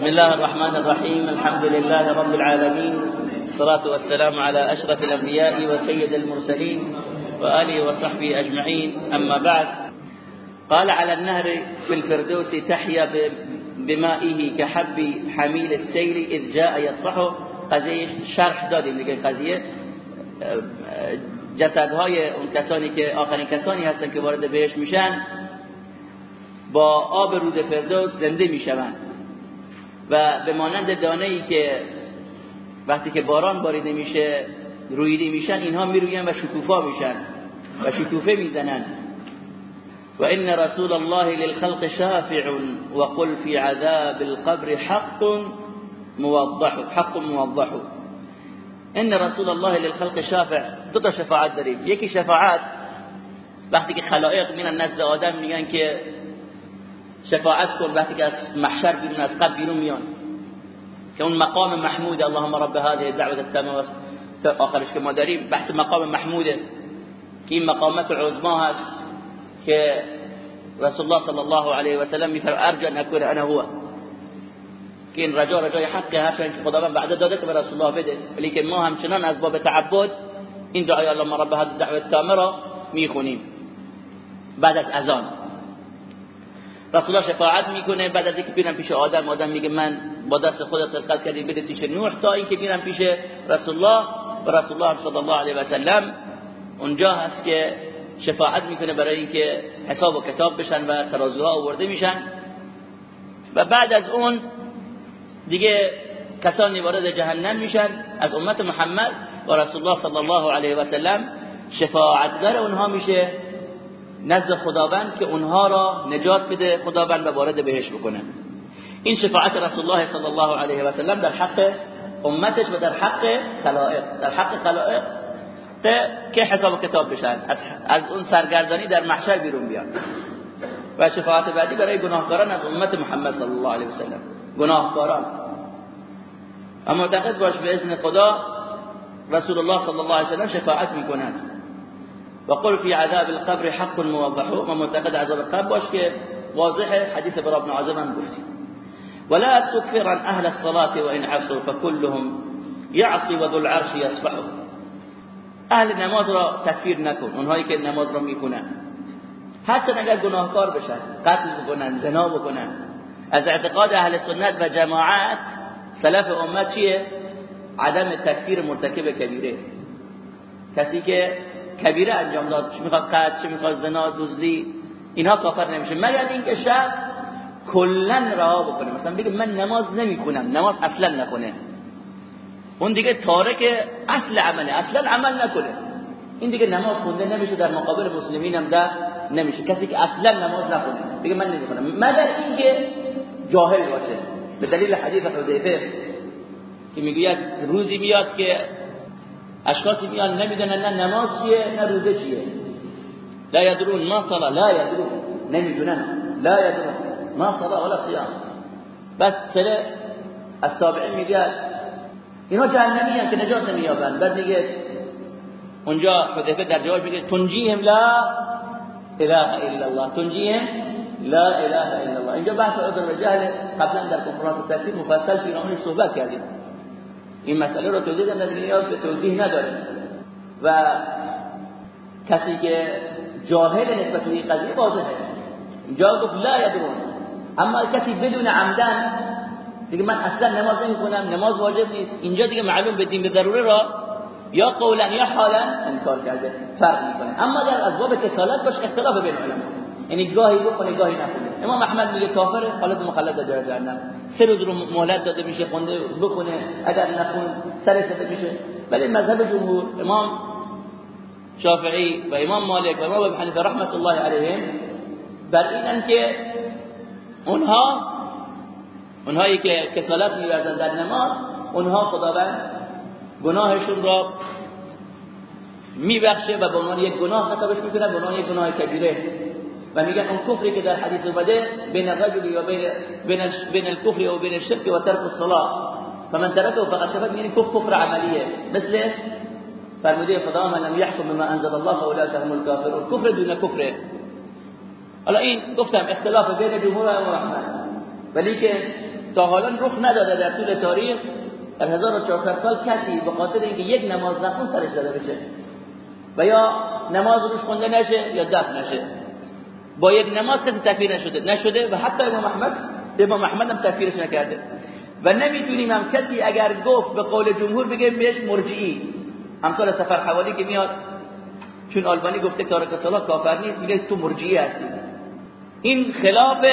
بسم الله الرحمن الرحيم الحمد لله رب العالمين الصلاة والسلام على أشرف الأنبياء وسيد المرسلين وآله وصحبه أجمعين أما بعد. قال على النهر في الفردوس تحيا بمائه كحب حميل السيل إذ جاء يطفحه قضیه شرح دادیم دیگه قضیه. جسدهای اون کسانی که آخرین هستن که وارد بهش میشن با آب رود فردوس زنده میشوند. و به مانند دانه ای که وقتی که باران باریده میشه رویده میشن اینها می‌روین و شکوفا میشن و شکوفه می‌زنن. و ان رسول الله للخلق شافع وقل في عذاب القبر حق موضح حق موضح. ان رسول الله للخلق شافع. دو تا شفاعت داریم. یکی شفاعت وقتی که خلائق میرن نزد آدم میگن که شفاعت کن وقتی که از محشر بیرون از قبر بیرون میان. که اون مقام محمود اللهم رب هذه الدعوه التامه تا آخرش که ما داریم بحث مقام محموده که این مقامات العظما هست که رسول الله صلی الله علیه و سلم میفرم ارجو ان اكون انا هو. که این رجا رجای حقی هست که خداوند بعد داده که به رسول الله بده. ولی که ما همچنان از باب تعبد این دعای اللهم رب هذه الدعوه التامه را می‌خونیم. بعد از اذان. رسول الله شفاعت می‌کنه. بعد از اینکه بیرم پیش آدم آدم میگه من با دست خودت سرقت کردی بده پیش نوح. تا اینکه بیرم پیش رسول الله و رسول الله صلی الله علیه و سلم اونجا هست که شفاعت می‌کنه برای اینکه حساب و کتاب بشن و ترازوها آورده میشن. و بعد از اون دیگه کسانی وارد جهنم میشن. از امت محمد و رسول الله صلی الله علیه و سلم شفاعتگر اونها میشه. نزد خداوند که اونها را نجات بده خداوند و وارد بهش بکنه. این شفاعت رسول الله صلی الله علیه و سلم در حق امتش و در حق خلائق در حق خلائق که حساب کتاب بشن. از اون سرگردانی در محشر بیرون بیان. و شفاعت بعدی برای گناهکاران از امت محمد صلی الله علیه و سلم. گناهکاران. اما معتقد باش به اذن خدا رسول الله صلی الله علیه و سلم شفاعت می‌کند. و قل فی عذاب القبر حق موضح و معتقد عذاب القبر. باش که واضح حدیث برا ابن عزم هم گفتیم ولا تكفرا أهل الصلاة وإن عصوا فكلهم يعصي وذو العرش يصفحه. أهل نماز را تکفیر نکن اونهایی که نماز را میکنن. حتی اگر گناهکار بشن قتل بکنن زنا بکنن. از اعتقاد أهل سنت و جماعت سلف امت چیه؟ عدم تکفیر مرتکب کبیره. کسی که کبیره انجام داد. چه می‌خواد قتل چه می‌خواد زنا دزدی اینها کافر نمیشه. مگر اینکه شخص کلا رها بکنه. مثلا بگه من نماز نمی‌خونم نماز اصلا نکنه. اون دیگه تارک اصل عمله اصلا عمل نکنه. این دیگه نماز خونده نمیشه در مقابل مسلمین هم ده نمیشه. کسی که اصلا نماز نخونه دیگه من نمی‌خونم. مگر اینکه جاهل باشه. به دلیل حدیث حذیفه که می‌گوید روزی میاد که اشخاصی میان نمی‌دونن نه نماز چیه نه روزه چیه. لا یدرون ما صلا لا یدرون. نمی‌دونن. لا یدرون ما صلا ولا صیام. بس سره السابعین میگه اینا جهنمی که نجات نمییابن. بعد میگه اونجا حذیفه در جواب میگه تنجیهم لا اله الا الله. تنجیهم لا اله الا الله. اینجا بحث عذر و جهل قبلا در کنفرانس تفسیر مفصل فی صحبت کردیم. این مسئله رو توضیح دادم نیاز به توضیح نداره و کسی که جاهل نسبت به این قضیه واضحه. اینجا گفت لا یدرون اما کسی بدون عمدن دیگه من اصلا نماز نمی نماز واجب نیست. اینجا دیگه معلوم به دین به ضروره را. یا قولا یا حالا انکار کرده فرق می‌کنه. اما در اسباب کسالت باش اختلاف بین علما یعنی گاهی بکنه گاهی نکنه امام احمد میگه کافر خالد مخلد در جهنم. سه روز رو مهلت داده میشه خونده بکنه اگر نخون سر سفید میشه. ولی مذهب جمهور امام شافعی و امام مالک و امام ابو حنیفه رحمت الله علیهم بر اینن که اونها اونهایی که کسالت میورزن در نماز اونها خداوند گناهشون را میبخشه و به عنوان یک گناه خطابش می‌کنه به عنوان یک گناه کبیره. و میگن اون کفری که در حدیث اومده بین الرجل و بین الكفر و بین الشرك و ترک الصلاه فمن تركه فقد كفر یعنی کفر کفر عملیه. مثل فرموده خدا من لم يحكم بما انزل الله هم الكافرون. کفر دون کفر حالا این گفتم اختلاف بین جمهور و رحمت ولی که تا حالا رخ نداده در طول تاریخ در 1400 سال کسی به خاطر اینکه یک نماز نخون سرش زده بشه. و یا نماز روش خونده نشه یا دفن نشه. با یک نماز کسی تکفیر نشده. نشده و حتی امام احمد امام احمد هم تکفیرش نکرده. و نمی‌تونیم هم کسی اگر گفت به قول جمهور بگه بهش مرجعی. امثال سفر الحوالی که میاد چون آلبانی گفته تارک صلاح کافر نیست میگه تو مرجئی هستی. این خلاف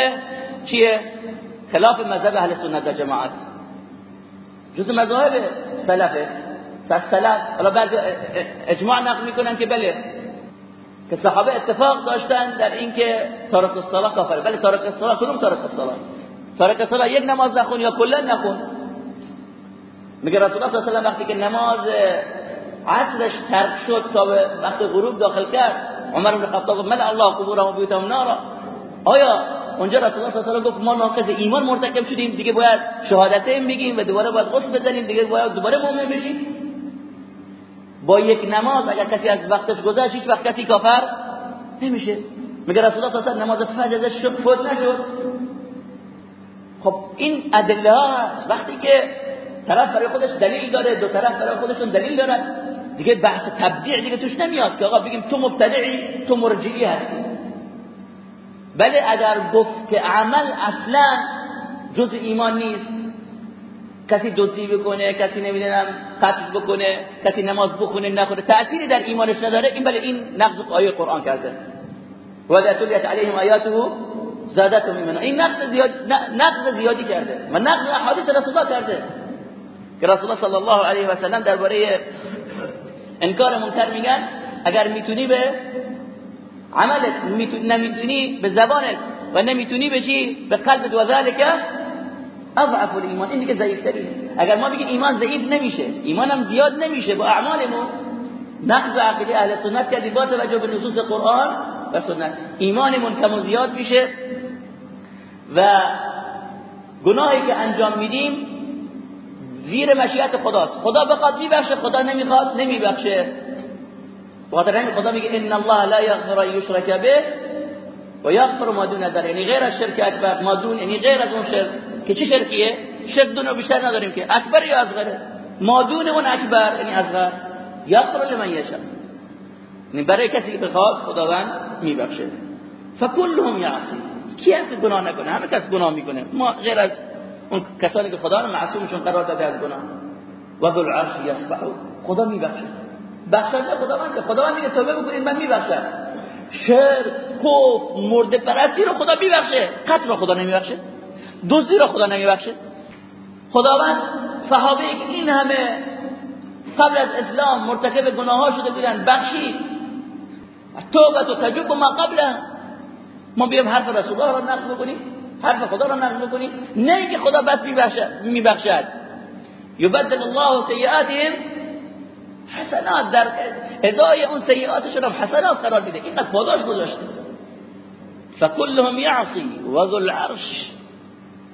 چیه؟ خلاف مذهب اهل سنت و جماعت. جز مذاهب سلفه. سلف. حالا بعضی اجماع نقل می‌کنن که بله که صحابه اتفاق داشتن در اینکه تارک الصلاه کافر بله تارک الصلاه کدوم تارک الصلاه تارک الصلاه یک نماز نخون یا کلا نخون؟ میگه رسول الله صلی الله علیه و وقتی که نماز عصرش ترک شد تا به وقت غروب داخل کرد عمر بن خطاب مل الله قبورهم بیوتهم نارا. آیا اونجا رسول الله صلی الله علیه و گفت ما ناقض ایمان مرتکب شدیم؟ دیگه باید شهادتین بگیم و دوباره باید غسل بزنیم دیگه باید دوباره مؤمن بشیم؟ با یک نماز اگر کسی از وقتش گذشت هیچ وقت کسی کافر نمیشه. میگه رسول الله صلی نماز فجر ازش شد؟ فوت نشد. خب این ادله هست وقتی که طرف برای خودش دلیل داره دو طرف برای خودشون دلیل داره دیگه بحث تبدیع دیگه توش نمیاد که آقا بگیم تو مبتدعی تو مرجعی هستی. بله اگر گفت که عمل اصلا جز ایمان نیست کسی دزدی بکنه کسی نمی‌دونم قتل بکنه کسی نماز بخونه نخونه تأثیری در ایمانش نداره. این بله این نقض آیه قرآن کرده. و اذا تلیت علیهم آیاته زادتهم ایمانا این نقض زیاد نقض زیادی کرده. و نقض احادیث رسول الله کرده. که رسول الله صلی الله علیه و سلم درباره انکار منکر میگن اگر می‌تونی به عملت نمی‌تونی به زبانت و نمی‌تونی به چی؟ به قلبت و ذالک اضعف الایمان این دیگه ضعیف ترین اگر ما بگیم ایمان ضعیف نمیشه ایمان هم زیاد نمیشه با اعمالمون نقض عقیده اهل سنت کردی با توجه به نصوص قرآن و سنت. ایمانمون کم و زیاد میشه و گناهی که انجام میدیم زیر مشیت خداست. خدا بخواد میبخشه خدا نمی‌خواد نمیبخشه. بخاطر همین خدا میگه ان الله لا یغفر ان یشرک به و یغفر ما دون ذلك یعنی غیر از شرک اکبر ما دون یعنی غیر از اون شرک. که چه شرکیه شرک دونو بیشتر نداریم که. اکبر یا اصغره ما دون اون اکبر یعنی اصغر. یغفر لمن یشاء. یعنی برای کسی که بخواد خداوند میبخشه. فکلهم یعصی. کی هست گناه نکنه؟ همه کس گناه می‌کنه. ما غیر از اون کسانی که خدا رو معصومشون قرار داده از گناه. و ذو العرش یسبح خدا میبخشه. بخشنده خداوند خداوند میگه توبه بکنید من میبخشم. شرک کفر مرده پرستی رو خدا میبخشه. قتل رو خدا نمیبخشه. دزدی رو خدا نمیبخشه خداوند صحابه که این همه قبل از اسلام مرتکب گناه ها شده بودن بخشید. توبه و تجوب ما قبل ما بیام حرف رسول الله رو نقل بکنیم حرف خدا رو نقل بکنیم. نه که خدا بس میبخشد. یبدل الله سیئاتهم حسنات. در ازای اون سیئاتشون هم حسنات قرار میده. اینقدر پاداش گذاشته. فكلهم یعصی و ذو العرش.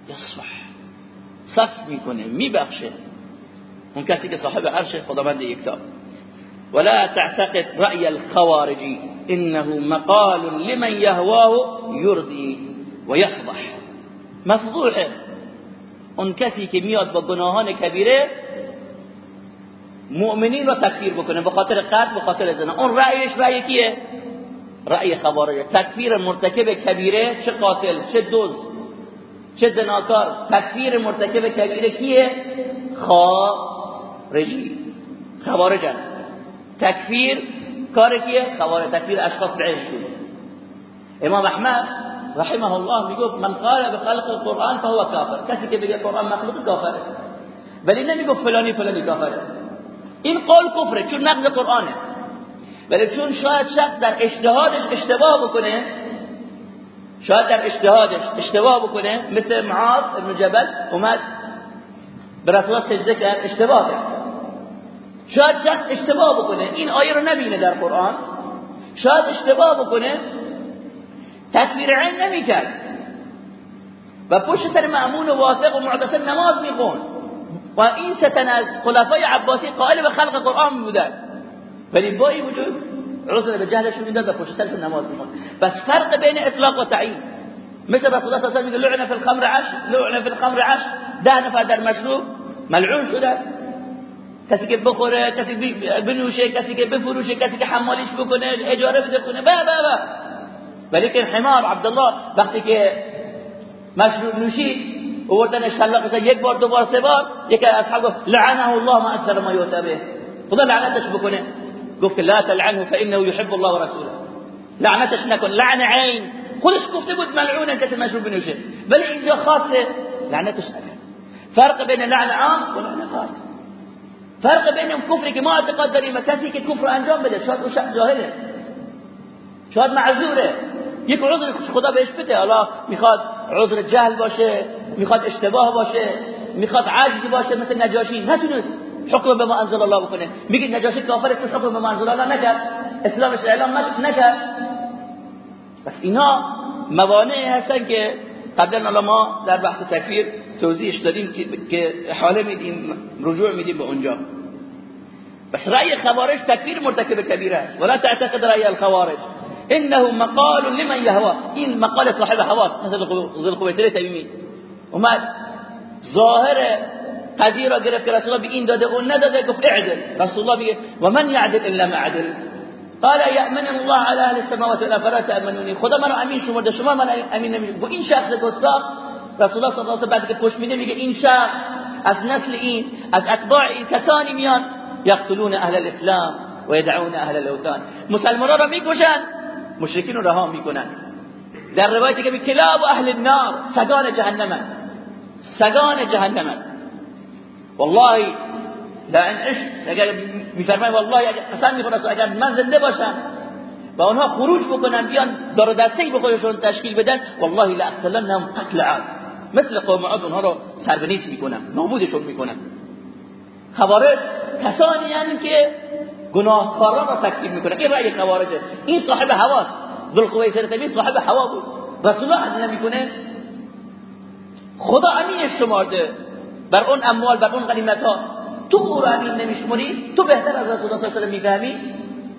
یصفح صف میکنه میبخشه. اون کسی که صاحب عرش خداوند یکتا ولا تعتقد رأي الخوارجي انه مقال لمن يهواه يرضي ويفضح مفضوحه. اون کسی که میاد با گناهان کبیره مؤمنین رو تکفیر بکنه به خاطر قتل به خاطر زنا. اون رأیش رأی کیه؟ رأی خوارج تکفیر مرتکب کبیره چه قاتل چه دوز چه زناکار؟ تکفیر مرتکب کبیره کیه؟ خارجی خوارجن. تکفیر کار کیه؟ خوارج. تکفیر اشخاص بعینشون امام احمد رحمه الله می‌گفت من قال به خلق القرآن فهو کافر. کسی که بگه قرآن مخلوق کافره. ولی نمی‌گفت فلانی فلانی کافره. این قول کفره چون نقض قرآنه. ولی چون شاید شخص در اجتهادش اشتباه بکنه شاید در اجتهادش اشتباه بکنه. مثل معاذ ابن جبل اومد به رسول سجده کرد اشتباه کرد. شاید شخص اشتباه بکنه. این آیه رو نبینه در قرآن. شاید اشتباه بکنه. تکبیر عین نمی‌کرد. و پشت سر معمون و واثق و معتصم نماز می‌خوند. و این ستن از خلفای عباسی قائل به خلق قرآن بودن. ولی با این وجود عذر به جهلشون میداد پشت سرشون نماز میخوند بس فرق بین اطلاق و تعیین مثل رسول الله صلی الله علیه و لعنة فی الخمر عش لعنة فی الخمر عش ده نفر در مشروب ملعون شدن کسی که بخوره کسی بنوشه کسی که بفروشه کسی که حمالیش بکنه اجاره بده کنه با با با ولی که حمار عبدالله وقتی که مشروب نوشید اوردن شلاق یک بار دو بار سه بار یکی از اصحاب لعنه الله ما اکثر ما یوتبه خدا لعنتش بکنه. گفت لا تلعنه فإنه يحب الله ورسوله. لعنتش نکن لعن عین خودش گفته بود ملعونه کسی مشروب بنوشه ولی اینجا خاصة لعنتش نکن فرق بین لعن عام و لعن خاص. فرق بین کفری که ما اعتقاد داریم و کسی که کفر أنجام بده شاید اون شخص جاهله شاید معذوره یک عذر خدا بهش بده. حالا میخواد عذر جهل باشه میخواد اشتباه باشه میخواد عجز باشه مثل نجاشی نتونست حکم به ما انزل الله بکنه. میگه نجاشی کافر تو حکم به ما انزل الله نکرد. اسلامش اعلام نکرد. بس اینا موانعی هستن که قبلا ما در بحث تکفیر توضیحش دادیم که حاله میدیم رجوع میدیم به اونجا. بس رأی خوارج تکفیر مرتکب کبیره است. ولا تعتقد رأی الخوارج. انه مقال لمن يهوى این مقال صاحب حواس مثل ذل خویسر تمیمی. اومد ظاهر قضیه را گرفت که رسول الله به این داده اون نداده گفت اعدل. رسول الله میگه و من یعدل الا ما عدل. قال یأمن الله على اهل السماوات والارض فلا تأمنوني خدا من امین شمرده شما من امین نمیشه و این شخص گستاخ رسول الله صلی الله علیه و بعد که پشت میده میگه این شخص از نسل این از اتباع این کسانی میان یقتلون اهل الاسلام و یدعون اهل الاوثان. مسلمانان را می‌کشن مشرکین رها می‌کنن. در روایتی که به کلاب و اهل النار سگان جهنم سگان جهنم والله لا ان عشت اگر میفرمای والله اگر قسم می‌خورم اگر من زنده باشم و اونها خروج بکنن بیان دار دسته به خودشون تشکیل بدن والله لا اقتلنهم قتل عاد مثل قوم عاد اونها رو سربنیت می‌کنم نابودشون می‌کنم خوارج کسانی هستند که گناهکاران را تکفیر می‌کنه این رأی خوارجه این صاحب هواست ذوالقویسر تبی صاحب هوا بود رسول الله نمی‌کنه خدا امین شمارده بر اون اموال بر اون غنیمت ها تو او را امین نمیشمری تو بهتر از رسول الله صلی الله می‌فهمی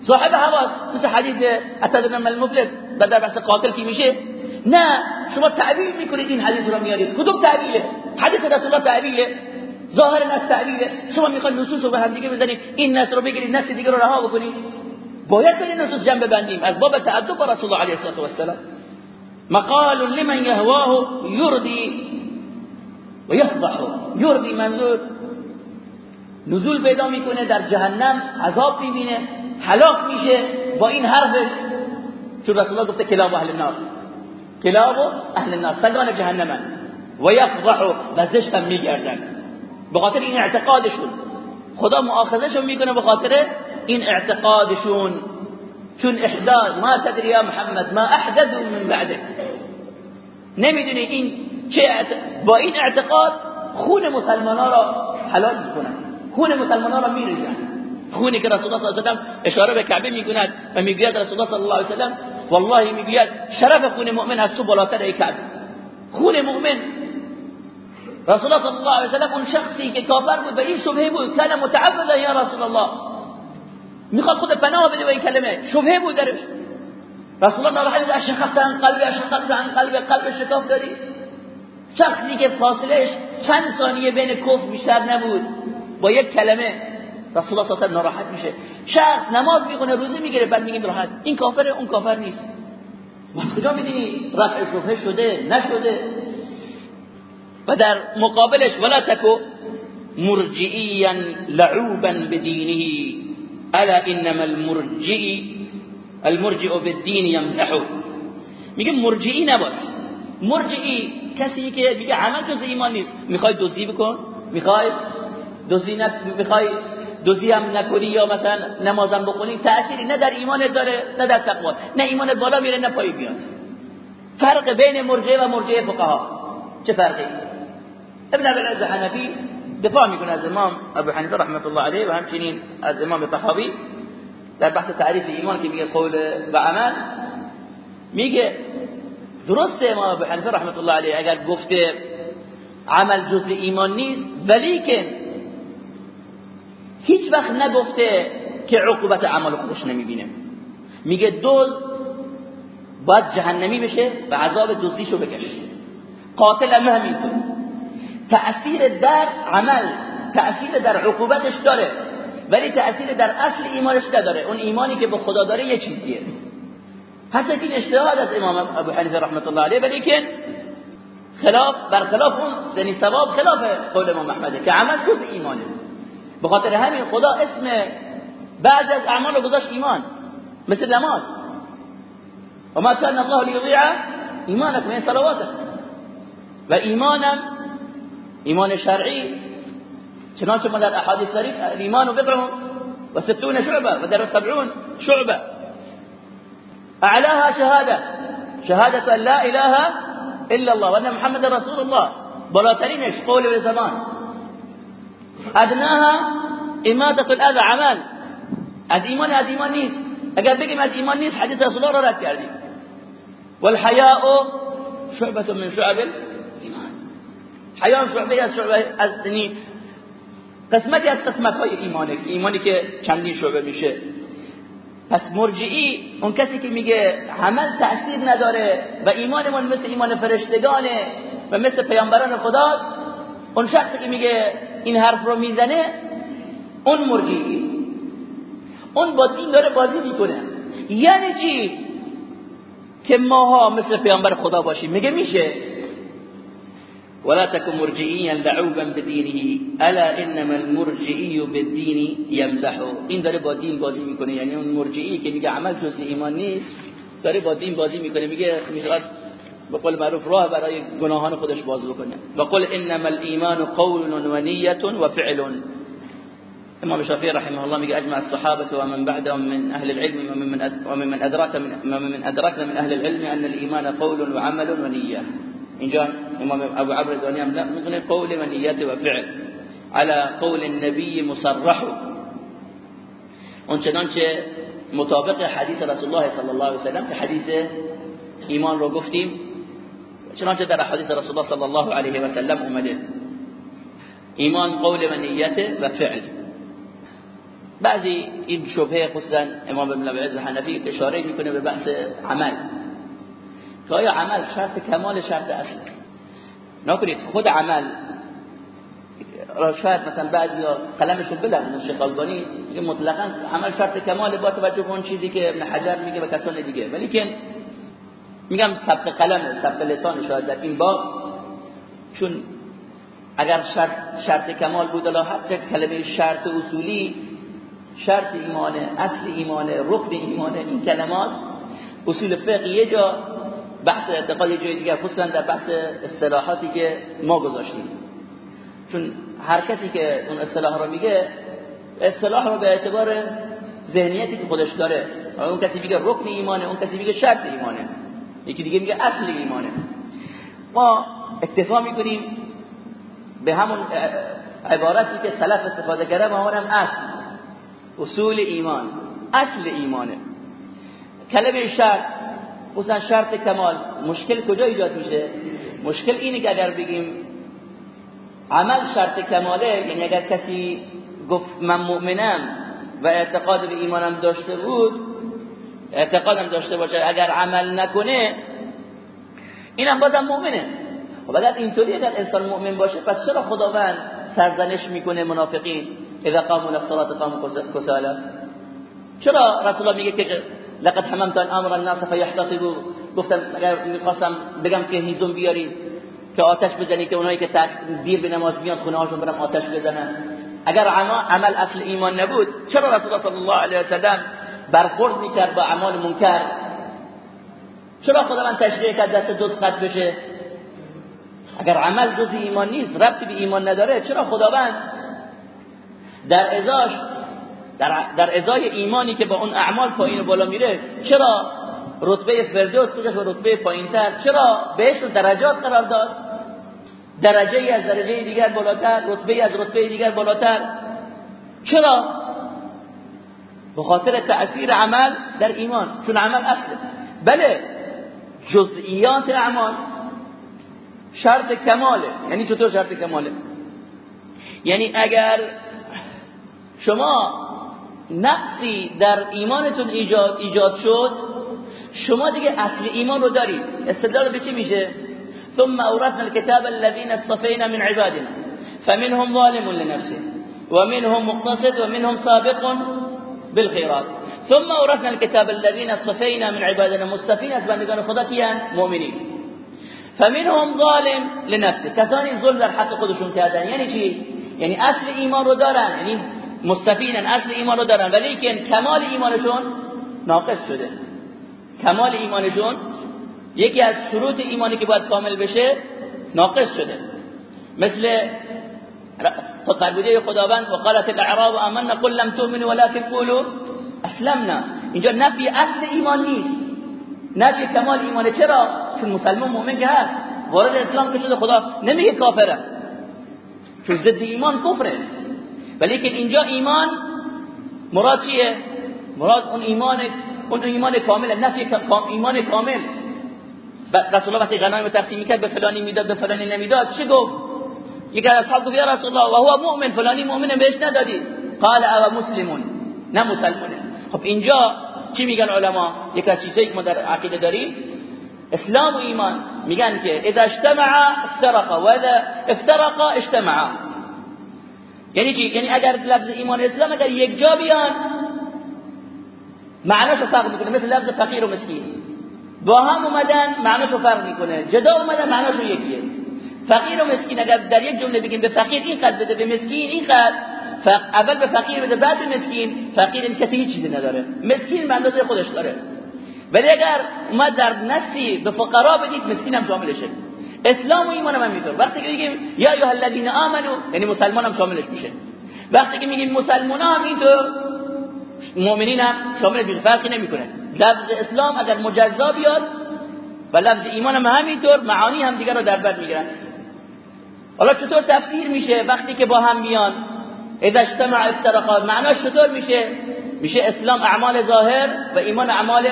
صاحب هواست مثل حدیث اتدرن من المفلس بعد بحث قاتل کی میشه نه شما تعبیر می‌کنید این حدیث رو میارید کدوم تعبیره حدیث رسول الله تعبیره ظاهر نص تعبیره شما می‌خواید نصوص رو به هم دیگه بزنید این نص رو بگیرید نص دیگه رو رها بکنید باید برید نصوص جنب بندیم از باب تعدد با رسول الله علیه و السلام مقال لمن يهواه يرضي و یفضح یرضی منظور. نزول پیدا می‌کنه در جهنم عذاب می‌بینه هلاک میشه با این حرفش. چون رسول الله گفته کلاب اهل النار. کلاب اهل النار. سگان جهنم و یفضح و زشت هم میگردن. به خاطر این اعتقادشون. خدا مؤاخذشون می‌کنه به خاطر این اعتقادشون. چون احداث ما تدری یا محمد ما احدثوا من بعدك نمی‌دونی این که با این اعتقاد خون مسلمان ها را حلال می‌کنن خون مسلمان ها را میریزن خونی که رسول الله صلی الله علیه و اشاره به کعبه می‌کند و می‌گوید رسول الله صلی الله علیه و سلم والله می‌گوید شرف خون مؤمن از تو بالاتر ای کعبه. خون مؤمن رسول الله صلی الله علیه و سلم اون شخصی که کافر بود و این شبهه بود کان متعبدا یا رسول الله. می‌خواد خود پناه بده به این کلمه. شبهه بود درش. رسول الله ناراحت اشخصت عن قلب اشخصت عن قلب قلب شکاف داری. شخصی که فاصلهش چند ثانیه بین کفر بیشتر نبود با یک کلمه رسول الله صلی ناراحت میشه. شخص نماز می‌خونه روزه می‌گیره بعد میگیم راحت. این کافر اون کافر نیست. از کجا می‌دونی؟ رفع شبهه شده نشده. و در مقابلش ولا تکو مرجئیا لعوبا بدینه. الا انما المرجئ المرجئ بالدین یمزحو میگه مرجئی نباش. مرجئی کسی که میگه عمل جز ایمان نیست. می‌خوای دزدی بکن؟ می‌خوای؟ دزدی نک می‌خوای دزدی هم نکنی یا مثلا نمازم بخونی؟ تأثیری نه در ایمان داره نه در تقوا. نه ایمان بالا میره نه پای بیاد فرق بین مرجع و مرجع فقها. چه فرقی؟ ابن العز حنفی دفاع می‌کنه از امام ابو حنیفه رحمت الله علیه و همچنین از امام طحاوی در بحث تعریف ایمان که میگه قول و عمل. میگه درسته امام ابو حنیفه رحمت الله علیه اگر گفته عمل جزء ایمان نیست ولیکن هیچ وقت نگفته که عقوبت عمل خودش نمی‌بینه. میگه دوز باید جهنمی بشه و عذاب دزدیشو بکشه. قاتل هم همینطور تأثیر در عمل تأثیر در عقوبتش داره ولی تأثیر در اصل ایمانش نداره. اون ایمانی که به خدا داره یه چیزیه. حتی که اجتهاد از امام ابو حنیفه رحمت الله علیه ولی که خلاف برخلاف اون یعنی ثواب خلاف قول امام احمده که عمل جز ایمانه. به خاطر همین خدا اسم بعضی از اعمال رو گذاشت ایمان مثل نماز. و ما كان الله لیضیع ایمانکم من صلواتکم. و ایمانم ایمان شرعی. چنانچه ما در احادیث داریم ایمان و بضع و ستون شعبه و در سبعون شعبه. اعلاها شهاده شهاده لا اله الا الله و محمد رسول الله. بالاترینش قول به زمان. ادناها اماده الاذى عمل. از ایمان از ایمان نیست اگر بگیم از ایمان نیست حدیث رسول الله را رد کردیم والحیاء شعبه من شعب ایمان حیا شعبه شعبه از قسمتی از قسمت های ایمانه ایمانی که چندین شعبه میشه. پس مرجعی اون کسی که میگه عمل تأثیر نداره و ایمانمون مثل ایمان فرشتگانه و مثل پیامبران خداست اون شخصی که میگه این حرف رو می‌زنه اون مرجعی. اون با دین داره بازی می‌کنه. یعنی چی؟ که ماها مثل پیامبر خدا باشیم. میگه میشه؟ ولا تكن مرجئيا لعوبا بدينه. ألا إنما المرجئي بالدين يمزح. این داره با دین بازی میکنه یعنی اون مرجئی که میگه عمل جز ایمان نیست داره با دین بازی میکنه میگه میخواد به قول معروف راه برای گناهان خودش باز بکنه. و قل إنما الإيمان قول و نیه و فعل إمام شافعی رحمه الله میگه أجمع الصحابة و من بعدهم من أهل العلم و من ادراك من من أدركنا من أهل العلم أن الإيمان قول وعمل ونية. اینجا امام ابو عبر دانی هم میگه قول و نیت و فعل. على قول النبي مصرح. اون چنانچه مطابق حدیث رسول الله صلی الله علیه و سلم که حدیث ایمان رو گفتیم چنانچه در حدیث رسول الله صلی الله علیه و سلم اومده. ایمان قول و نیت و فعل. بعضی این شبهه خصوصا امام ابن عز حنفی اشاره می‌کنه به بحث عمل. که آیا عمل شرط کمال شرط اصل؟ نکنید خود عمل شاید مثلا بعضی ها قلمشون بلند شیخ البانی مطلقا عمل شرط کمال با توجه به اون چیزی که ابن حجر میگه و کسان دیگه. ولی که میگم ثبت قلم ثبت لسان شاید در این باب چون اگر شرط, شرط کمال بود الا حتی کلمه شرط اصولی شرط ایمانه اصل ایمانه رکن ایمانه این کلمات اصول فقه یه جا بحث اعتقاد یه جای دیگه خصوصا در بحث اصطلاحاتی که ما گذاشتیم. چون هر کسی که اون اصطلاح رو میگه اصطلاح رو به اعتبار ذهنیتی که خودش داره اون کسی میگه رکن ایمانه اون کسی میگه شرط ایمانه. یکی دیگه میگه اصل ایمانه. ما اکتفا می‌کنیم به همون عبارتی که سلف استفاده کرده و هم اصل. اصول ایمان. اصل ایمانه. کلمه شرط خصوصا شرط کمال. مشکل کجا ایجاد میشه؟ مشکل اینه که اگر بگیم عمل شرط کماله یعنی اگر کسی گفت من مؤمنم و اعتقاد به ایمانم داشته بود اعتقادم داشته باشه اگر عمل نکنه اینم بازم مؤمنه. خب اگر اینطوری اگر انسان مؤمن باشه پس چرا خداوند سرزنش می‌کنه منافقین؟ اذا قاموا للصلاه قاموا كسالى چرا رسول الله میگه که لقد حممت ان امر الناس فيحتطبوا. گفتم اگر می‌خواستم بگم که هیزم بیارید که آتش بزنید که اونایی که دیر به نماز میان خونه هاشون برن آتش بزنن. اگر عمل اصل ایمان نبود چرا رسول الله صلی الله علیه و سلم برخورد می‌کرد با اعمال منکر؟ چرا خدا من تشریع کرد دست دوست قد بشه؟ اگر عمل جز ایمان نیست ربطی به ایمان نداره چرا خداوند در ازاش در, در ازای ایمانی که با اون اعمال پایین و بالا میره چرا رتبه فردوس کجاست و رتبه پایینتر؟ چرا بهش درجات قرار داد؟ درجه ای از درجه دیگر بالاتر رتبه از رتبه دیگر بالاتر. چرا؟ به خاطر تأثیر عمل در ایمان. چون عمل اصله بله جزئیات اعمال شرط کماله یعنی چطور شرط کماله؟ یعنی اگر شما نقصی در ایمانتون ایجاد ایجاد شد شما دیگه اصل ایمان رو دارید. استدلال به چی میشه؟ ثم اورثنا الكتاب الذين اصطفينا من عبادنا فمنهم ظالم لنفسه ومنهم مقتصد ومنهم سابق بالخيرات. ثم اورثنا الكتاب الذين اصطفينا من عبادنا مستفین بندگان خدا کیان مؤمنین. فمنهم ظالم لنفسه. کسانی ظلم در حق خودشون کردن. یعنی چی؟ یعنی اصل ایمان رو دارن. یعنی مستفینن اصل ایمان رو دارن. ولی که کمال ایمانشون ناقص شده. کمال ایمانشون یکی از شروط ایمانی که باید کامل بشه ناقص شده. مثل فرموده خداوند و قالت الاعراب آمنا قل لم تؤمنوا ولكن قولوا اسلمنا اینجا نفی اصل ایمان نیست. نفی کمال ایمانه چرا؟ چون مسلمان مؤمن که هست. وارد اسلام که شده خدا. نمیگه کافره. چون ضد ایمان کفره. ولیکن اینجا ایمان مراد چیه؟ مراد اون ایمان اون ایمان کامل نفی ایمان کامل. رسول الله وقتی غنایم تقسیم کرد به فلانی می‌داد به فلانی نمی‌داد چی گفت؟ یک از اصحاب گفت یا رسول الله و هو مؤمن فلانی مؤمن بهش ندادی. قال او مسلمون. نه مسلمونه. خب اینجا چی میگن علما؟ یک از چیزایی که ما در عقیده داریم اسلام و ایمان میگن که اذا اجتمع افترق و اذا افترق اجتمع یعنی چی؟ یعنی اگر لفظ ایمان اسلام اگر یک جا بیان معناش فرق می‌کنه. مثل لفظ فقیر و مسکین. با هم اومدن معناشو فرق می‌کنه. جدا اومدن معناشو یکیه. فقیر و مسکین اگر در یک جمله بگیم به فقیر این قد بده به مسکین این قد اول به فقیر بده بعد به مسکین. فقیر این کسی هیچ چیزی نداره. مسکین به اندازه خودش داره. ولی اگر اومد در نسی به فقرا بدید مسکین هم شاملشه. اسلام و ایمان هم می‌تونه وقتی که میگیم یا ایها الذین آمنو یعنی مسلمان هم شاملش میشه. وقتی که میگیم مسلمان هم اینطور مؤمنین هم شامل میشه. فرقی نمی‌کنه. لفظ اسلام اگر مجزا بیاد و لفظ ایمان هم همینطور معانی هم دیگر رو در بر می‌گیرن. حالا چطور تفسیر میشه وقتی که با هم میان؟ اذا اجتمع افترقا. معناش چطور میشه؟ میشه اسلام اعمال ظاهر و ایمان اعمال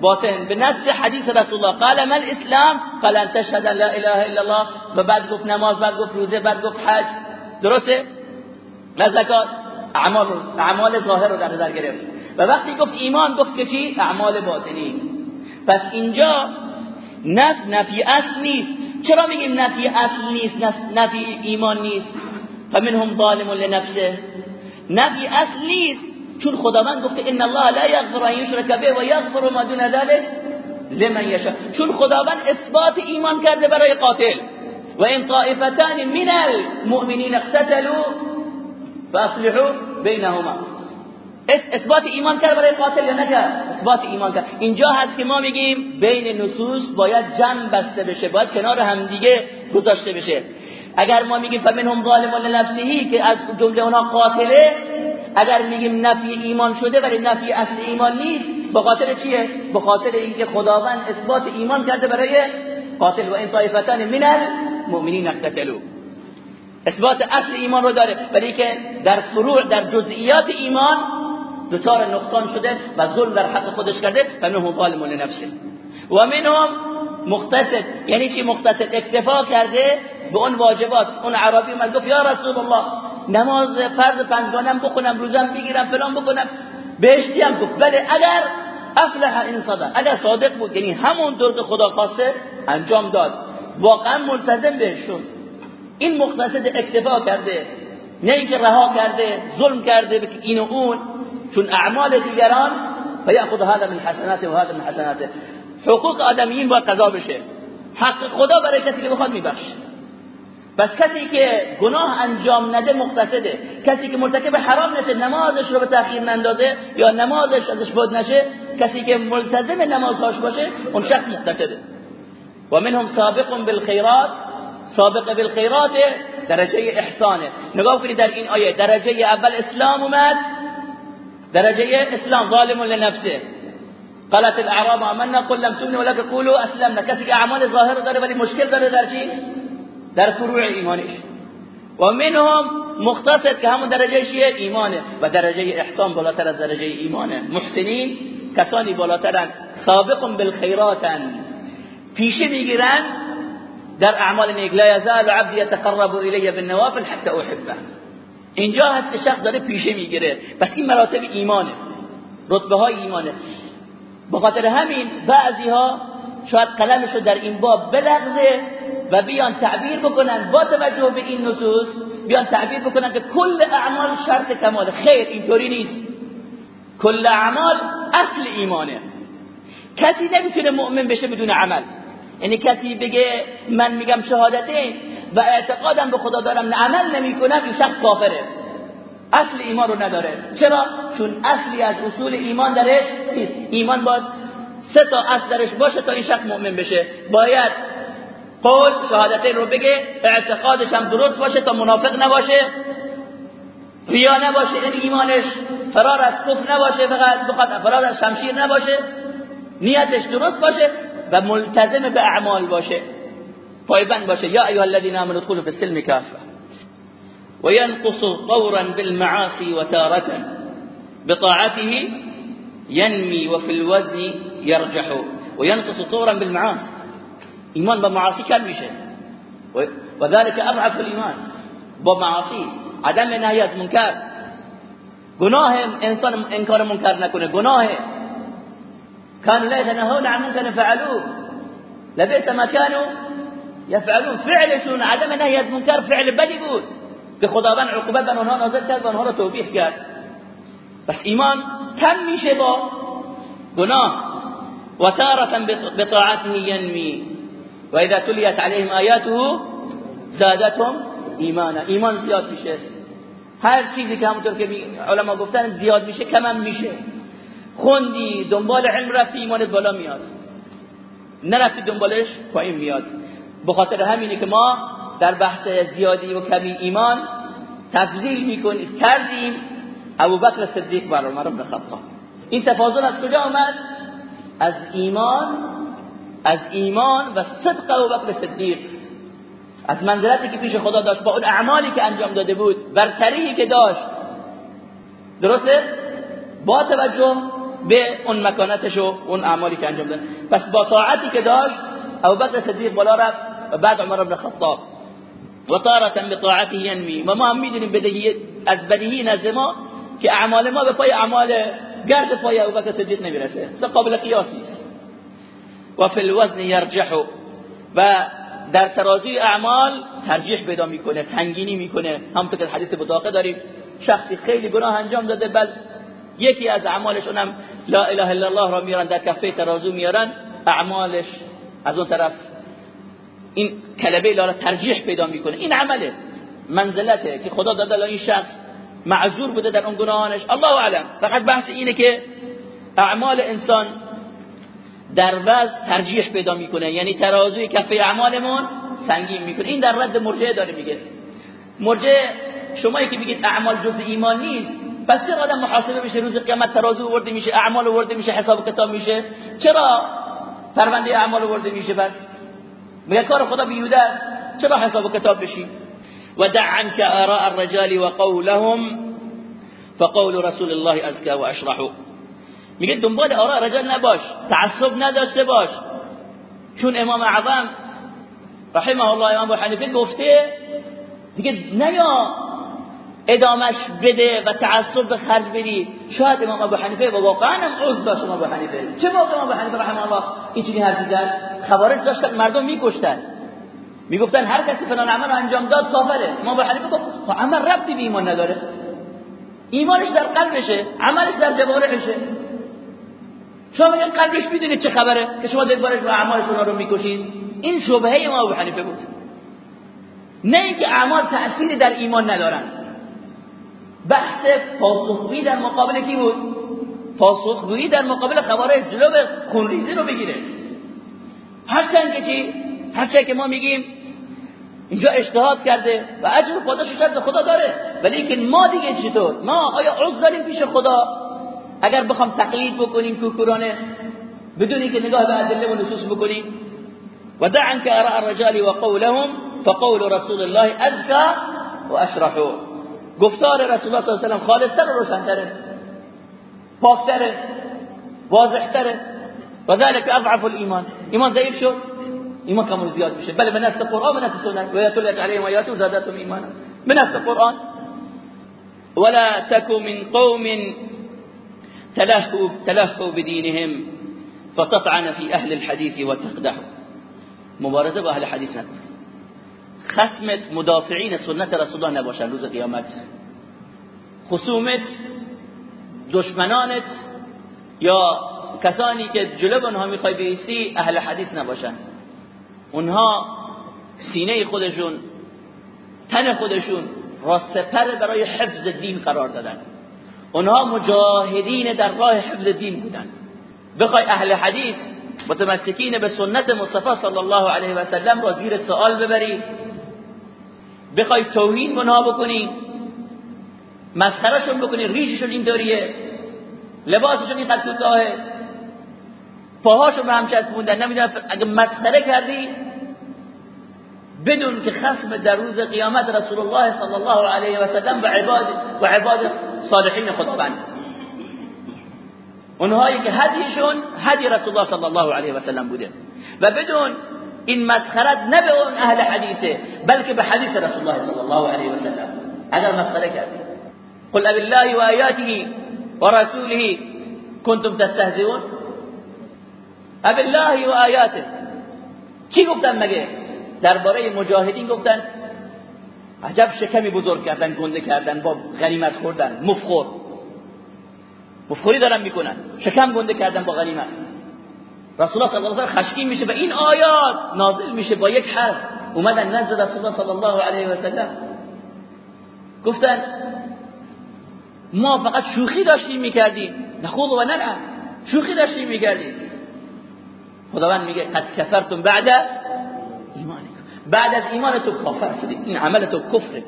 باطن. به نص حدیث رسول الله قال ما الاسلام؟ قال ان تشهد لا اله الا الله. و بعد گفت نماز بعد گفت روزه بعد گفت حج. درسته؟ نه زکات. اعمال اعمال ظاهر رو در نظر گرفت. و وقتی گفت ایمان گفت که چی؟ اعمال باطنی. پس اینجا نف نفی اصل نیست. چرا میگیم نفی اصل نیست؟ نفی ایمان نیست؟ فمنهم ظالم لنفسه. نفی اصل نیست. چون خداوند گفته ان الله لا یغفر ان یشرک به و یغفر ما دون ذلك لمن یشاء. چون خداوند اثبات ایمان کرده برای قاتل. و ان طائفتان من المؤمنین اقتتلوا فاصلحوا بینهما. اثبات ایمان کرد برای قاتل یا نکرد؟ اثبات ایمان کرد. اینجا هست که ما میگیم بین نصوص باید جمع بسته بشه باید کنار همدیگه گذاشته بشه. اگر ما میگیم فمنهم ظالم لنفسه که از جمله اونا قاتله اگر میگیم نفی ایمان شده ولی نفی اصل ایمان نیست به خاطر چیه؟ به خاطر اینکه خداوند اثبات ایمان کرده برای قاتل. و این طایفتان من المؤمنین اقتتلوا اثبات اصل ایمان رو داره. ولی که در فروع در جزئیات ایمان دچار نقصان شده و ظلم در حق خودش کرده. و منهم ظالم لنفسه. و منهم مقتصد. یعنی چی مقتصد؟ اکتفا کرده به اون واجبات. اون عربی من گفت یا رسول الله نماز فرض پنجگانم بخونم روزم بگیرم فلان بکنم بهشتی هم گفت بله اگر افلح این صادق اگر صادق بود یعنی همون طور که خدا خواسته انجام داد. واقعا ملتزم بهش شد این مقتصد اکتفا کرده نه اینکه رها کرده ظلم کرده به این و اون. چون اعمال دیگران فیاخذ هذا من حسناته و هذا من حسناته. حقوق آدمیین با قضا بشه. حق خدا برای کسی که بخواد میبخشه. بس کسی که گناه انجام نده مقتصده. کسی که مرتکب حرام نشه نمازش رو به تاخیر نندازه یا نمازش ازش بود نشه کسی که ملتزم نمازهاش باشه اون شخص مقتصده. و منهم سابق بالخیرات. سابق بالخیرات درجه احسانه. نگاه کنید در این آیه درجه اول اسلام اومد درجه اسلام ظالم لنفسه. قالت الاعراب آمنا قل لم تؤمنوا ولكن قولوا اسلمنا کسی که اعمال ظاهر داره ولی مشکل داره در چی؟ در فروع ایمانش. و منهم مختصد که همون درجه شیه ایمانه. و درجه احسان بالاتر از درجه ایمانه. محسنین کسانی بالاترن. سابق بالخیراتن. پیشه می‌گیرن در اعمال نیک. لا یزال عبدی يتقرب الی بالنوافل حتى احبه. اینجا هست شخص داره پیشه می‌گیره. پس این مراتب ایمانه. رتبه های ایمانه. بخاطر همین بعضی ها شاید قلمش رو در این باب بلغزه. و بیان تعبیر بکنن با توجه به این نصوص بیان تعبیر بکنن که کل اعمال شرط کمال. خیر اینطوری نیست. کل اعمال اصل ایمانه. کسی نمی‌تونه مؤمن بشه بدون عمل. یعنی کسی بگه من میگم شهادتین و اعتقادم به خدا دارم عمل نمی‌کنم این شخص کافره. اصل ایمان رو نداره. چرا؟ چون اصلی از اصول ایمان درش نیست. ایمان باید سه تا اصل درش باشه تا این شخص مؤمن بشه. باید قول شهادتین رو بگه اعتقادش هم درست باشه تا منافق نباشه. ریا نباشه این یعنی ایمانش فرار از کفر نباشه فقط فرار از شمشیر نباشه. نیتش درست باشه و ملتزم به اعمال باشه. پایبند باشه. یا ایها الذين امنوا ادخلوا في السلم كافه وينقص طورا بالمعاصي وتارة بطاعته ينمي وفي الوزن يرجح وينقص طورا بالمعاصي ایمان با معاصی کم میشه. و ذلك اضعف الايمان با معاصی عدم نهی از منکر. گناه انسان انکار منکر نکنه گناه. كانوا لا يتناهون عن منكر فعلوه. لبئس ما كانوا يفعلون فعلشون عدم نهی از منکر فعل بدی بود. که خداوند عقوبت بر اونها نازل کرد و اونها رو توبیخ کرد. بس ایمان کم میشه با گناه. و تارة بطاعته ینمی و اذا تلیت عليهم آیاته زادتهم ایمانا. ایمان زیاد میشه. هر چیزی که همونطور که علما گفتن زیاد میشه کم میشه. خوندی دنبال علم رفتی ایمانت بالا میاد. نرفتی دنبالش پایین میاد. به خاطر همینه که ما در بحث زیادی و کمی ایمان تفضیل می‌کنیم کردیم. ابوبکر صدیق بر عمر بن خطاب. این تفاضل از کجا آمد؟ از ایمان از ایمان و صدق ابوبکر صدیق. از منزلتی که پیش خدا داشت با اون اعمالی که انجام داده بود برتری که داشت. درسته؟ با توجه به اون مکانتش و اون اعمالی که انجام داد پس با طاعتی که داشت ابوبکر صدیق بالا رفت و بعد عمر بن خطاب. و طارتا بطاعته ینمی. و ما هم می‌دونیم از بدهی نزد ما که اعمال ما به پای اعمال گرد پای ابوبکر صدیق نمی‌رسه. قابل قیاس نیست. و فی الوزن یرجح. و در ترازی اعمال ترجیح پیدا می‌کنه تنگینی می‌کنه. همونطور که حدیث بطاقه داریم شخصی خیلی گناه انجام داده بل یکی از اعمالش اونم لا اله الا الله را میارن در کفه ترازو میارن اعمالش از اون طرف این کلبه لا ترجیح پیدا می‌کنه. این عمله منزلته که خدا داده این شخص. معذور بوده در اون گناهانش. الله اعلم. فقط بحث اینه که اعمال انسان در وز ترجیح پیدا می‌کنه. یعنی ترازوی کفه اعمالمون سنگین می‌کنه. این در رد مرجعه داره میگه. مرجعه شمایی که بگید اعمال جز ایمان نیست. پس چرا آدم محاسبه بشه روز قیامت ترازو ورده میشه اعمال ورده میشه حساب کتاب میشه. چرا پرونده اعمال ورده میشه بس میگه کار خدا بیوده است. چرا حساب کتاب بشی؟ و دع عنك آراء الرجال وقولهم فقول رسول الله ازكى واشرح میگه دنبال آراء رجال نباش تعصب نداشته باش. چون امام اعظم رحمه الله امام ابو گفته دیگه نیا ادامش بده و تعصب به خرج بدی. شاید امام ابو حنیفه و واقعا هم عذر داشت امام ابو حنیفه. چه موقع امام ابو حنیفه رحمه الله اینجوری حرف زد خوارج داشتن مردم میکشتن. می‌گفتن هر کسی فلان عمل انجام داد کافره. امام ابو حنیفه گفت خب عمل ربطی به ایمان نداره. ایمانش در قلبشه عملش در جوارحشه. شما میگن قلبش می‌دونید چه خبره که شما دربارش و اعمالش رو می‌کشید؟ این شبهه امام ابو حنیفه بود. نه اینکه اعمال تأثیری در ایمان ندارن. بحث پاسخگویی در مقابل کی بود؟ پاسخگویی در مقابل خوارج جلو خونریزی رو بگیره. هرچند که چی؟ هرچند که ما میگیم اینجا اجتهاد کرده و اجر خودش شد خدا داره. ولی که ما دیگه چطور؟ ما آیا عذر داریم پیش خدا؟ اگر بخوام تقلید بکنیم کوکورانه بدون اینکه نگاه به ادله و نصوص بکنیم و دعن که اراء الرجال و قولهم فقول رسول الله اذكى و گفتار رسول الله صلی الله علیه و خالصتر و روشنتره پاکتره واضحتره. و ذلك اضعف الايمان ایمان ضعیف شد ایمان کمون زیاد میشه. بله به نص قرآن به نص سنت. و یتلت علیهم آیات و زادتهم ایمانا. به نص قرآن. ولا تكو من قوم تلهوا تلهوا بدينهم فتطعن في اهل الحديث وتقدح مبارزه با اهل حدیث نکن خصمت مدافعین سنت رسول الله نباشن روز قیامت. خصومت دشمنانت یا کسانی که جلو اونها می‌خوای بیسی اهل حدیث نباشن. اونها سینه خودشون تن خودشون راستپر برای حفظ دین قرار دادن. اونها مجاهدین در راه حفظ دین بودن. بخوای اهل حدیث متمسکین به سنت مصطفی صلی الله علیه و سلم را زیر سوال ببری. بخوای توهین اونها بکنی. مسخرهشون بکنی ریششون اینطوریه. لباسشون اینقدر کوتاهه. پاهاشون به هم چسبوندن. نمی‌دونم اگه مسخره کردی بدون که خصم در روز قیامت رسول الله صلی الله علیه و سلم و عباد و عباد صالحین خداوند اونهایی که هدیشون هدی رسول الله صلی الله علیه و سلم بوده. و بدون این مسخرت نه به اون أهل حدیثه بلکه به حدیث رسول الله صلی الله علیه و سلم. اگر مسخره کردی. قل اب الله و آیاته و رسوله کنتم تستهزئون؟ اب الله و آیاته. چی گفتن مگه؟ درباره مجاهدین گفتن عجب شکمی بزرگ کردن گنده کردن با غنیمت خوردن مفخور. مفخوری دارن می‌کنن شکم گنده کردن با غنیمت. رسول الله صلی الله علیه و خشکین میشه و این آیات نازل میشه با یک حرف. اومدن نزد رسول الله صلی الله علیه و سلم. گفتن ما فقط شوخی داشتیم می‌کردیم. نخوض و نلعب شوخی داشتیم می‌کردیم. خداوند میگه قد کفرتم بعد بعد از ایمان تو کافر شدی. این عمل تو کفره.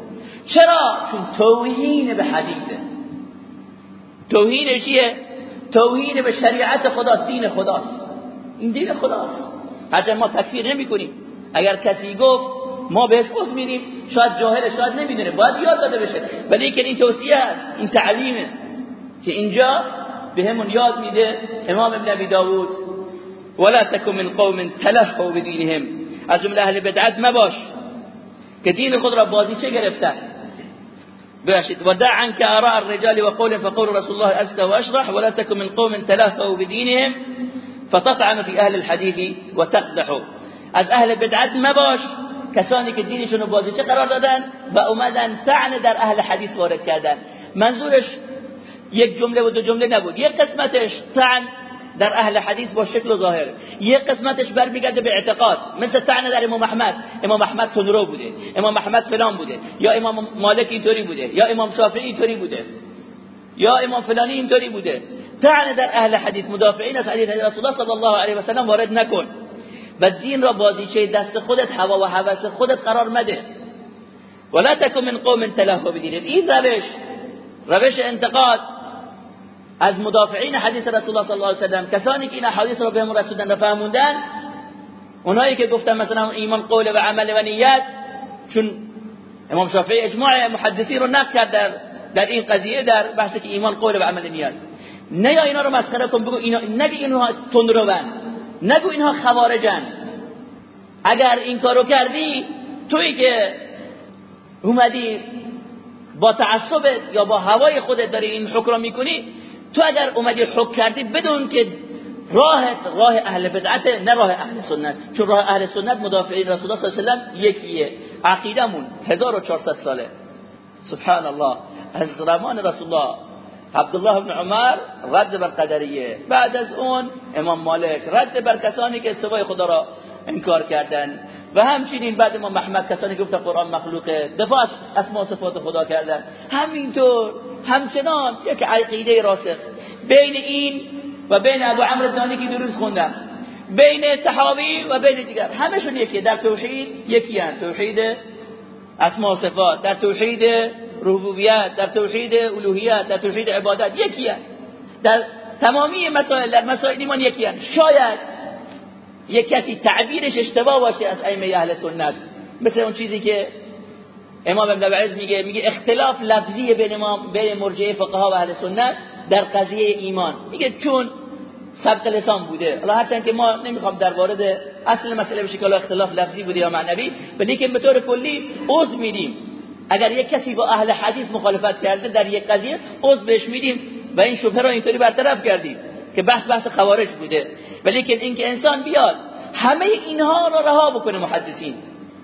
چرا؟ چون توهین به حدیثه. توهین چیه؟ توهین به شریعت خداست دین خداست. این دین خداست. هرچند ما تکفیر نمی کنیم اگر کسی گفت ما بهش عذر میدیم شاید جاهل شاید نمی‌دونه. باید یاد داده بشه. ولی این توصیه است این تعلیمه. که اینجا به همون یاد میده امام ابن ابی داود ولا تکن من قوم تلفوا بدینهم از جمله أهل بدعت مباش که دین خود را بازیچه گرفتن باشید و دع عنك آراء الرجال وقول فقول رسول الله أزكى وأشرح ولا تكن من قوم تلهفوا بدينهم فتطعن في أهل الحديث وتقدحوا. از أهل بدعت مباش کسانی که دینشون رو بازیچه قرار دادن؟ و اومدن طعن در أهل حدیث وارد کردن. منظورش یک جمله و دو جمله نبود. یک قسمتش طعن در اهل حدیث با شکل و ظاهر. یه قسمتش برمیگرده به اعتقاد. مثل طعن در امام احمد. امام احمد تنرو بوده. امام احمد فلان بوده. یا امام مالک اینطوری بوده. یا امام شافعی اینطوری بوده. یا امام فلانی اینطوری بوده. طعن در اهل حدیث مدافعین از حدیث رسول الله صلی الله علیه و سلم وارد نکن. و دین را بازیچه دست خودت هوا و هوس خودت قرار مده. ولا تکن من قوم تلهو بدین این روش روش انتقاد. از مدافعین حدیث رسول الله صلی الله علیه و سلم کسانی که این حدیث را بهمون رسوندن و فهموندن اونایی که گفتن مثلا ایمان قول و عمل و نیت چون امام شافعی اجماع محدثین رو نقل کرد در در این قضیه در بحثی که ایمان قول و عمل نیت. نه یا اینا رو مسخره کن بگو اینا نگو اینها تندروان نگو اینها خوارجن اگر این کارو کردی تویی که اومدی با تعصب یا با هوای خودت داری این حکم می‌کنی تو اگر اومدی حکم کردی بدون که راه راه اهل بدعت نه راه اهل سنت. چون راه اهل سنت مدافعین رسول الله صلی الله علیه و سلم یکیه. عقیدمون 1400 ساله. سبحان الله از زمان رسول الله. عبدالله بن عمر رد بر قدریه. بعد از اون امام مالک رد بر کسانی که استوای خدا را انکار کردن. و همچنین بعد امام محمد کسانی گفت قرآن مخلوقه دفاع اسماء صفات خدا کردن. همینطور همچنان یک عقیده راسخ بین این و بین ابو عمرو دانی که درست خوندم بین تحاوی و بین دیگر. همشون یکی در توحید یکی هست توحید اسماء صفات در توحید ربوبیت در توحید الوهیت در توحید عبادت یکی هست در تمامی مسائل در مسائل ایمان یکی هست شاید یک کسی تعبیرش اشتباه باشه از ائمه اهل سنت. مثل اون چیزی که امام ابن عز میگه میگه اختلاف لفظی بین امام بین مرجعه فقها و اهل سنت در قضیه ایمان. میگه چون سبق لسان بوده. حالا هرچند که ما نمی‌خوام در وارد اصل مسئله بشه که اختلاف لفظی بوده یا معنوی ولی که به طور کلی عذر میدیم. اگر یک کسی با اهل حدیث مخالفت کرده در یک قضیه عذر بهش میدیم و این شبهه را اینطوری برطرف کردیم. که بحث بحث خوارج بوده. ولی که اینکه انسان بیاد همه اینها رو رها بکنه محدثین.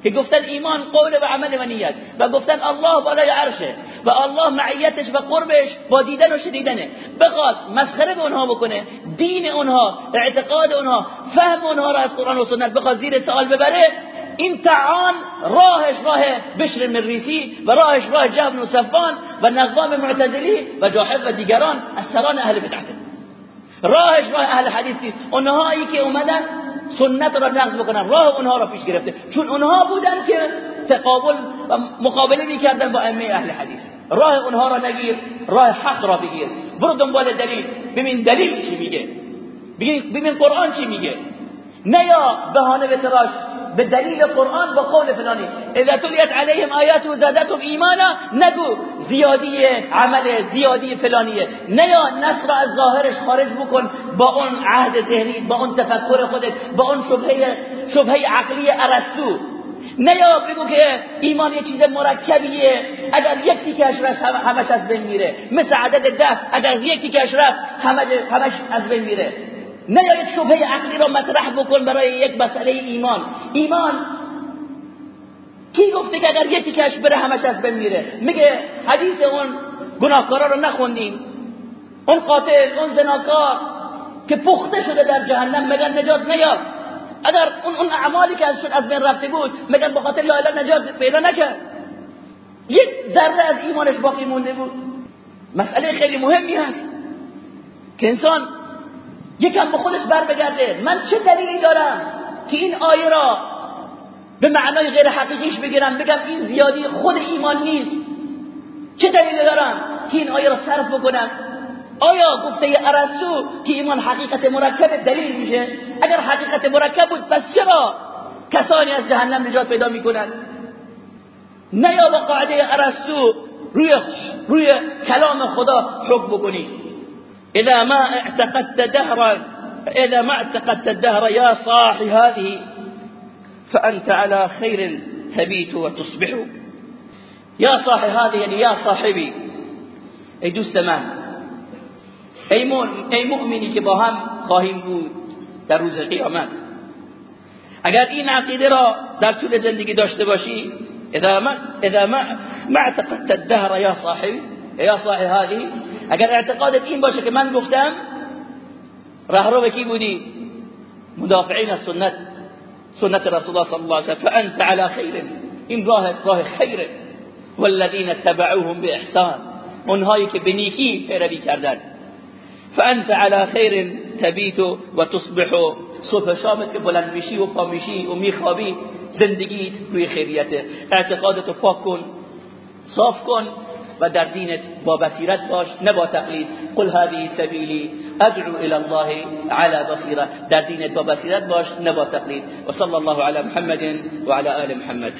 که گفتن ایمان قول و عمل و نیت. و گفتن الله بالای عرشه. و الله معیتش و قربش با دیدن و شدیدنه بخواد مسخره به اونها بکنه دین اونها اعتقاد اونها فهم اونها رو از قرآن و سنت بخواد زیر سوال ببره این تعان راهش راه بشر مریسی و راهش راه جهب و صفان و نقام معتزلی و جاحب و دیگران از سران اهل بدعت راهش راه اهل حدیث نیست. اونهایی که اومدن سنت را نقض بکنن راه اونها را پیش گرفته. چون اونها بودن که تقابل و مقابله می‌کردن با ائمه اهل حدیث. راه اونها را نگیر راه حق را بگیر. برو دنبال دلیل. ببین دلیل چی میگه. ببین قرآن چی میگه. نه یا بهانه بتراش به دلیل قرآن با قول فلانی اذا تلیت علیهم آیات و زادتهم ایمانا نگو زیادی عمل زیادی فلانیه. نه یا نصر از ظاهرش خارج بکن با اون عهد ذهنی با اون تفکر خودت با اون شبهه شبهه عقلی ارسطو. نه یا بگو که ایمان یه چیز مرکبیه اگر یک تیکش رفت همش از بین میره. مثل عدد ده اگر یک تیکش رفت همش از بین میره. نه یک شبه عقلی را مطرح بکن برای یک مسئله ایمان. ایمان کی گفته که اگر یکی کش بره همش از بین میره؟ میگه حدیث اون گناهکارا رو نخوندیم. اون قاتل اون زناکار که پخته شده در جهنم مگر نجات نیاد اگر اون اون اعمالی که از از بین رفته بود مگر به خاطر لا نجات پیدا نکرد؟ یک ذره از ایمانش باقی مونده بود. مسئله خیلی مهمی هست که انسان یکم به خودش بر بگرده من چه دلیلی دارم که این آیه را به معنای غیر حقیقیش بگیرم؟ بگم این زیادی خود ایمان نیست. چه دلیلی دارم که این آیه را صرف بکنم؟ آیا گفته ارسطو که ایمان حقیقت مرکب دلیل میشه؟ اگر حقیقت مرکب بود پس چرا کسانی از جهنم نجات پیدا می‌کنند؟ نه یا با قاعده ارسطو روی روی کلام خدا حکم بکنی إذا ما اعتقدت دهرا إذا ما اعتقدت الدهر يا صاحي هذه فأنت على خير تبيت وتصبح. يا صاحي هذه يعني يا صاحبي. ای دوست من ای, ای مؤمنی که با هم؟ خواهیم بود. در روز قیامت. اگر این عقیده را در طول زندگی داشته باشی اذا ما اذا ما ما اعتقدت الدهر يا صاحبي يا صاحي هذه اگر اعتقادت این باشه که من گفتم رهرو کی بودی؟ مدافعین از سنت سنت رسول الله صلی الله علیه و فانت على خیر این راه راه خیره. والذین تبعوهم باحسان اونهایی که به نیکی پیروی کردند فانت على خیر تبیت و تصبح. صبح شامت که بلند میشی و پا میشی و میخوابی زندگیت روی خیریته. اعتقادتو پاک کن. صاف کن. و در دینت با بصیرت باش نه با تقلید. قل هذه سبیلی ادعو الى الله على بصیره. در دینت با بصیرت باش نه با تقلید. و صلی الله علی محمد و علی آل محمد.